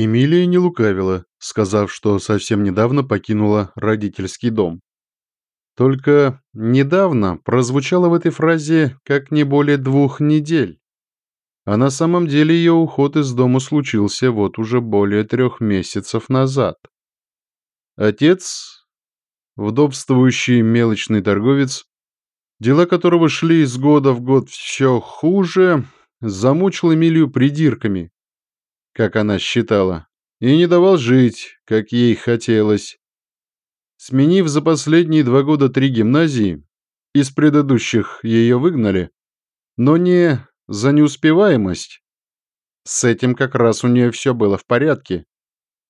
Эмилия не лукавила, сказав, что совсем недавно покинула родительский дом. Только «недавно» прозвучало в этой фразе как не более двух недель. А на самом деле ее уход из дома случился вот уже более трех месяцев назад. Отец, вдовствующий мелочный торговец, дела которого шли из года в год все хуже, замучил Эмилию придирками, как она считала, и не давал жить, как ей хотелось. Сменив за последние два года три гимназии, из предыдущих ее выгнали, но не за неуспеваемость. С этим как раз у нее все было в порядке,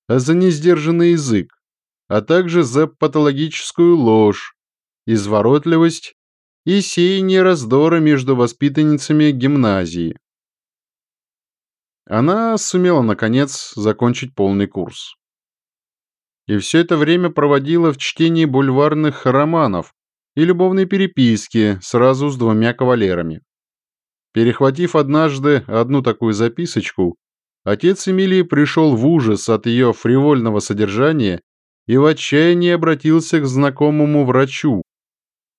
а за несдержанный язык, а также за патологическую ложь, изворотливость и сеяние раздора между воспитанницами гимназии. Она сумела, наконец, закончить полный курс. И все это время проводила в чтении бульварных романов и любовной переписки сразу с двумя кавалерами. Перехватив однажды одну такую записочку, отец Эмилии пришел в ужас от ее фривольного содержания и в отчаянии обратился к знакомому врачу,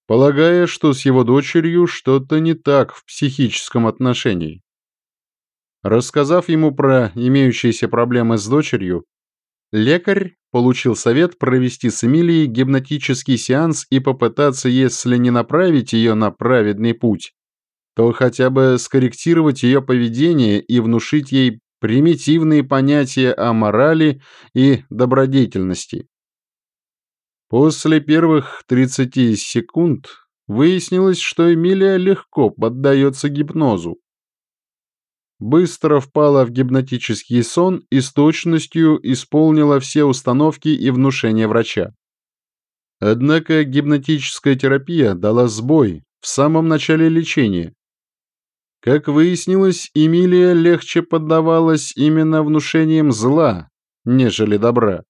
полагая, что с его дочерью что-то не так в психическом отношении. Рассказав ему про имеющиеся проблемы с дочерью, лекарь получил совет провести с Эмилией гипнотический сеанс и попытаться, если не направить ее на праведный путь, то хотя бы скорректировать ее поведение и внушить ей примитивные понятия о морали и добродетельности. После первых 30 секунд выяснилось, что Эмилия легко поддается гипнозу быстро впала в гипнотический сон и с точностью исполнила все установки и внушения врача. Однако гипнотическая терапия дала сбой в самом начале лечения. Как выяснилось, Эмилия легче поддавалась именно внушениям зла, нежели добра.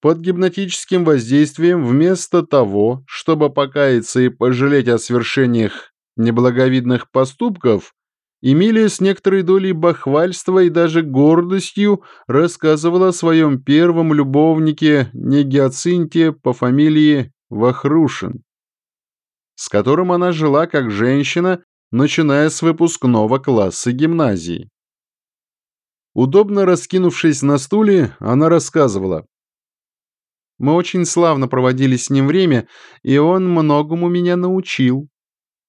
Под гипнотическим воздействием вместо того, чтобы покаяться и пожалеть о свершениях неблаговидных поступков, Эмилия с некоторой долей бахвальства и даже гордостью рассказывала о своем первом любовнике Негиацинте по фамилии Вахрушин, с которым она жила как женщина, начиная с выпускного класса гимназии. Удобно раскинувшись на стуле, она рассказывала. «Мы очень славно проводили с ним время, и он многому меня научил».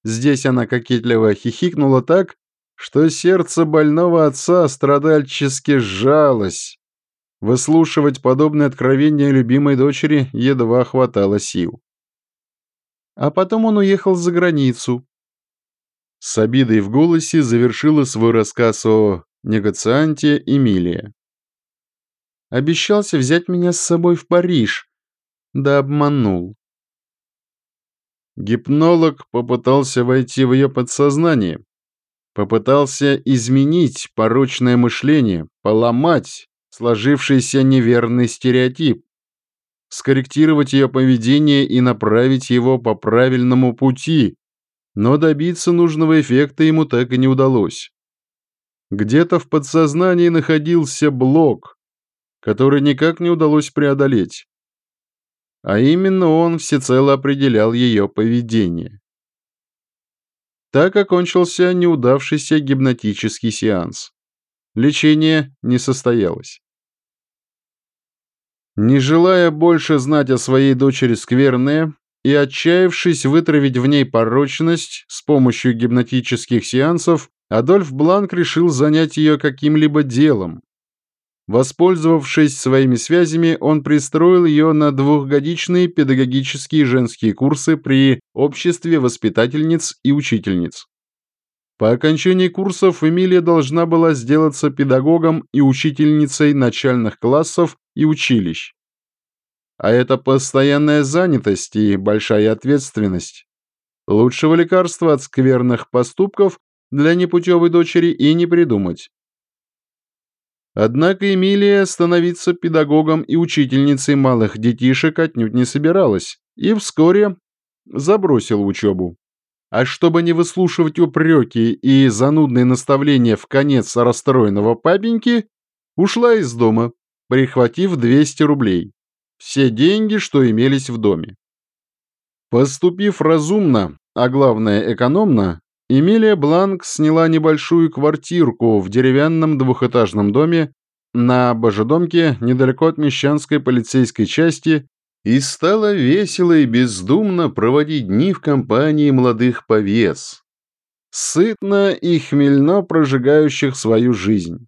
Здесь она кокетливо хихикнула так, что сердце больного отца страдальчески сжалось. Выслушивать подобные откровения любимой дочери едва хватало сил. А потом он уехал за границу. С обидой в голосе завершила свой рассказ о негацианте Эмилия. Обещался взять меня с собой в Париж, да обманул. Гипнолог попытался войти в ее подсознание, Попытался изменить порочное мышление, поломать сложившийся неверный стереотип, скорректировать ее поведение и направить его по правильному пути, но добиться нужного эффекта ему так и не удалось. Где-то в подсознании находился блок, который никак не удалось преодолеть. А именно он всецело определял ее поведение. Так окончился неудавшийся гипнотический сеанс. Лечение не состоялось. Не желая больше знать о своей дочери скверное и отчаявшись вытравить в ней порочность с помощью гипнотических сеансов, Адольф Бланк решил занять ее каким-либо делом, Воспользовавшись своими связями, он пристроил ее на двухгодичные педагогические женские курсы при обществе воспитательниц и учительниц. По окончании курсов Эмилия должна была сделаться педагогом и учительницей начальных классов и училищ. А это постоянная занятость и большая ответственность. Лучшего лекарства от скверных поступков для непутевой дочери и не придумать. Однако Эмилия становиться педагогом и учительницей малых детишек отнюдь не собиралась и вскоре забросила учебу. А чтобы не выслушивать упреки и занудные наставления в конец расстроенного папеньки, ушла из дома, прихватив 200 рублей. Все деньги, что имелись в доме. Поступив разумно, а главное экономно, Эмилия Бланк сняла небольшую квартирку в деревянном двухэтажном доме на Божедомке недалеко от Мещанской полицейской части и стала весело и бездумно проводить дни в компании молодых повес, сытно и хмельно прожигающих свою жизнь.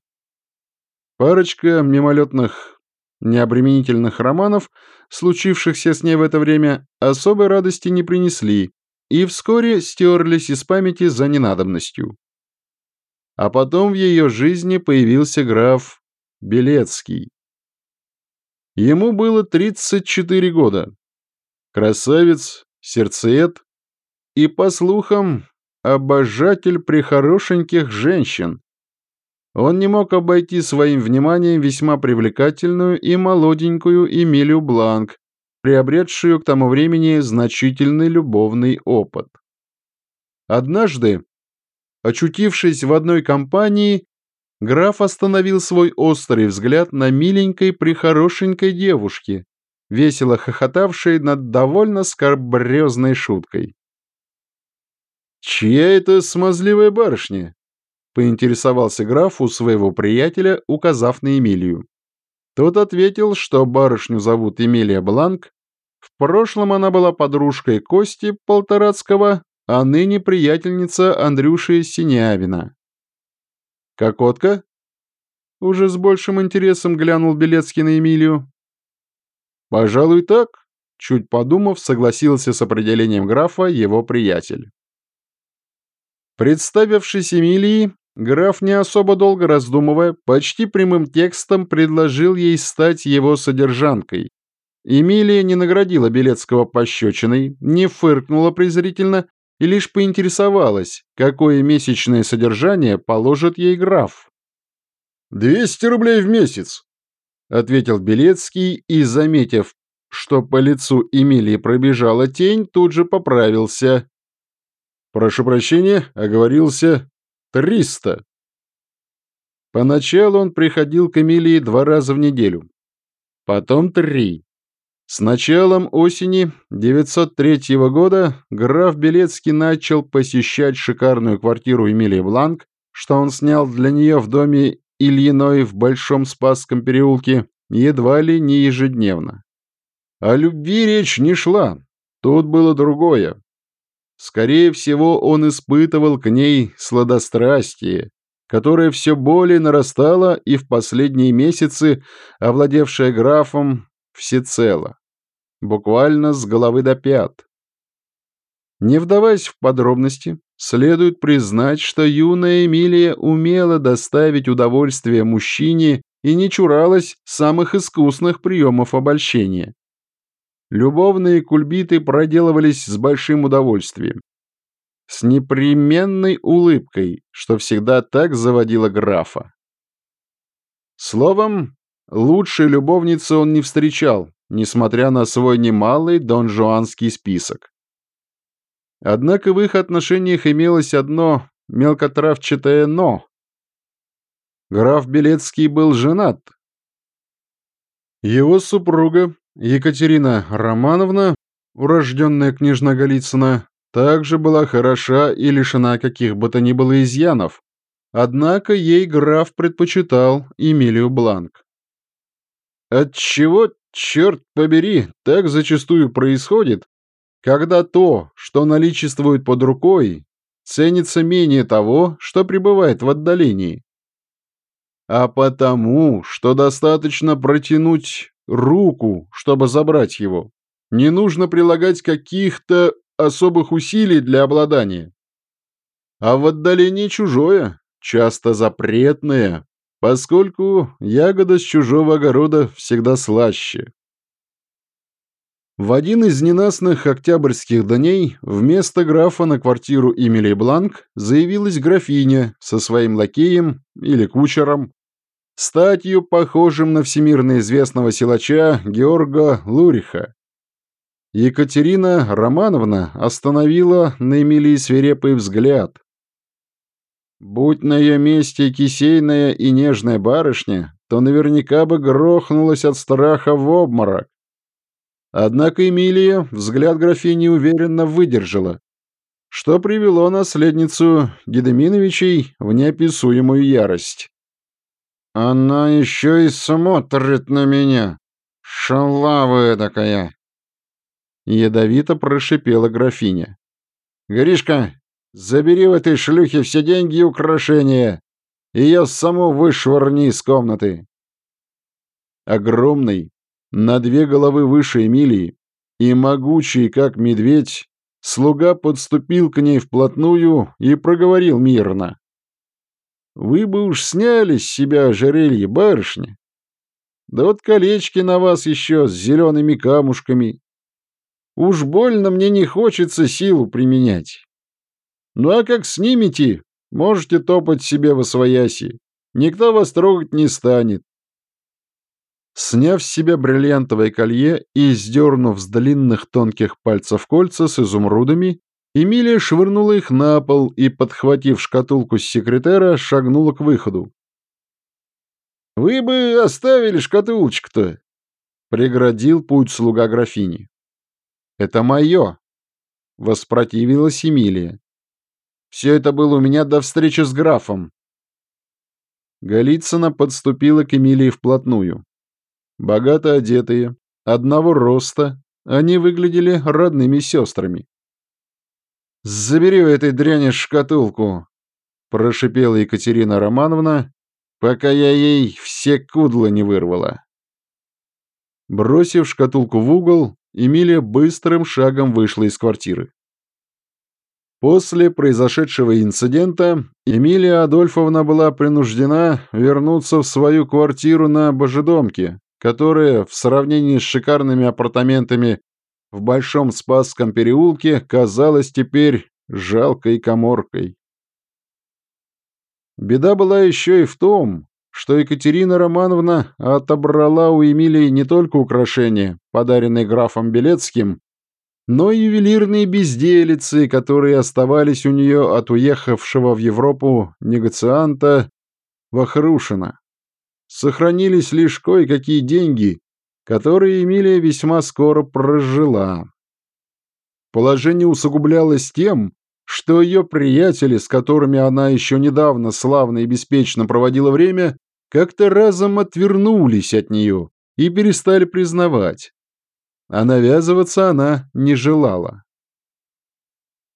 Парочка мимолетных необременительных романов, случившихся с ней в это время, особой радости не принесли и вскоре стерлись из памяти за ненадобностью. А потом в ее жизни появился граф Белецкий. Ему было 34 года. Красавец, сердцеед и, по слухам, обожатель прихорошеньких женщин. Он не мог обойти своим вниманием весьма привлекательную и молоденькую Эмилию Бланк, приобретшую к тому времени значительный любовный опыт. Однажды, очутившись в одной компании, граф остановил свой острый взгляд на миленькой прихорошенькой девушке, весело хохотавшей над довольно скорбрезной шуткой. «Чья это смазливая барышня?» — поинтересовался граф у своего приятеля, указав на Эмилию. Тот ответил, что барышню зовут Эмилия Бланк, в прошлом она была подружкой Кости Полторацкого, а ныне приятельница Андрюши Синявина. «Кокотка?» Уже с большим интересом глянул Белецкий на Эмилию. «Пожалуй, так», — чуть подумав, согласился с определением графа его приятель. Представившись Эмилии, граф, не особо долго раздумывая, почти прямым текстом предложил ей стать его содержанкой. Эмилия не наградила Белецкого пощечиной, не фыркнула презрительно и лишь поинтересовалась, какое месячное содержание положит ей граф. «Двести рублей в месяц», — ответил Белецкий и, заметив, что по лицу Эмилии пробежала тень, тут же поправился. «Прошу прощения, оговорился триста». Поначалу он приходил к Эмилии два раза в неделю, потом три. С началом осени 903 года граф Белецкий начал посещать шикарную квартиру Эмилии Бланк, что он снял для нее в доме Ильиной в Большом Спасском переулке едва ли не ежедневно. О любви речь не шла, тут было другое. Скорее всего, он испытывал к ней сладострастие, которое все более нарастало и в последние месяцы, овладевшее графом, всецело, буквально с головы до пят. Не вдаваясь в подробности, следует признать, что юная Эмилия умела доставить удовольствие мужчине и не чуралась самых искусных приемов обольщения. Любовные кульбиты проделывались с большим удовольствием. С непременной улыбкой, что всегда так заводило графа. Словом, Лучшей любовницы он не встречал, несмотря на свой немалый донжуанский список. Однако в их отношениях имелось одно мелкотравчатое «но». Граф Белецкий был женат. Его супруга Екатерина Романовна, урожденная княжна Голицына, также была хороша и лишена каких бы то ни было изъянов, однако ей граф предпочитал Эмилию Бланк. Отчего, черт побери, так зачастую происходит, когда то, что наличествует под рукой, ценится менее того, что пребывает в отдалении? А потому, что достаточно протянуть руку, чтобы забрать его. Не нужно прилагать каких-то особых усилий для обладания. А в отдалении чужое, часто запретное, поскольку ягода с чужого огорода всегда слаще. В один из ненастных октябрьских дней вместо графа на квартиру Эмили Бланк заявилась графиня со своим лакеем или кучером, статью похожим на всемирно известного силача Георга Луриха. Екатерина Романовна остановила на Эмилии свирепый взгляд, Будь на ее месте кисейная и нежная барышня, то наверняка бы грохнулась от страха в обморок. Однако Эмилия взгляд графини уверенно выдержала, что привело наследницу Гедеминовичей в неописуемую ярость. «Она еще и смотрит на меня! Шалава такая!» Ядовито прошипела графиня. «Гришка, забери в этой шлюхе все деньги и украшения, ее саму вышвырни из комнаты!» Огромный, на две головы выше Эмилии, и могучий, как медведь, слуга подступил к ней вплотную и проговорил мирно. «Вы бы уж сняли с себя ожерелье, барышня. Да вот колечки на вас еще с зелеными камушками. Уж больно мне не хочется силу применять. Ну а как снимете, можете топать себе во свояси. Никто вас трогать не станет. Сняв с себя бриллиантовое колье и сдернув с длинных тонких пальцев кольца с изумрудами, Эмилия швырнула их на пол и, подхватив шкатулку с секретера, шагнула к выходу. «Вы бы оставили шкатулочку-то!» — преградил путь слуга графини. «Это мое!» — воспротивилась Эмилия. «Все это было у меня до встречи с графом». Голицына подступила к Эмилии вплотную. Богато одетые, одного роста, они выглядели родными сестрами. «Забери у этой дряни шкатулку», — прошипела Екатерина Романовна, пока я ей все кудла не вырвала. Бросив шкатулку в угол, Эмилия быстрым шагом вышла из квартиры. После произошедшего инцидента Эмилия Адольфовна была принуждена вернуться в свою квартиру на Божедомке, которая в сравнении с шикарными апартаментами в Большом Спасском переулке казалась теперь жалкой коморкой. Беда была еще и в том, что Екатерина Романовна отобрала у Эмилии не только украшения, подаренные графом Белецким, но и ювелирные безделицы, которые оставались у нее от уехавшего в Европу негацианта Вахрушина сохранились лишь кое-какие деньги, которые Эмилия весьма скоро прожила. Положение усугублялось тем, что ее приятели, с которыми она еще недавно славно и беспечно проводила время, как-то разом отвернулись от нее и перестали признавать. А навязываться она не желала.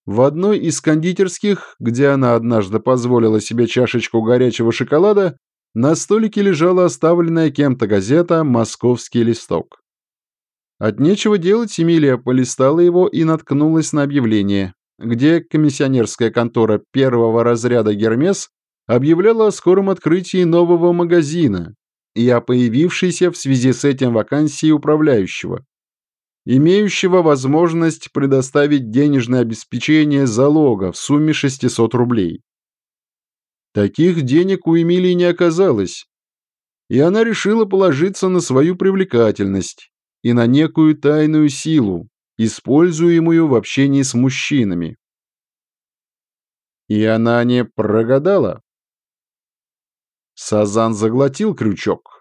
В одной из кондитерских, где она однажды позволила себе чашечку горячего шоколада, на столике лежала оставленная кем-то газета «Московский листок». От нечего делать Эмилия полистала его и наткнулась на объявление, где комиссионерская контора первого разряда «Гермес» объявляла о скором открытии нового магазина и о появившейся в связи с этим вакансии управляющего, имеющего возможность предоставить денежное обеспечение залога в сумме 600 рублей. Таких денег у Эмилии не оказалось, и она решила положиться на свою привлекательность и на некую тайную силу, используемую в общении с мужчинами. И она не прогадала. Сазан заглотил крючок,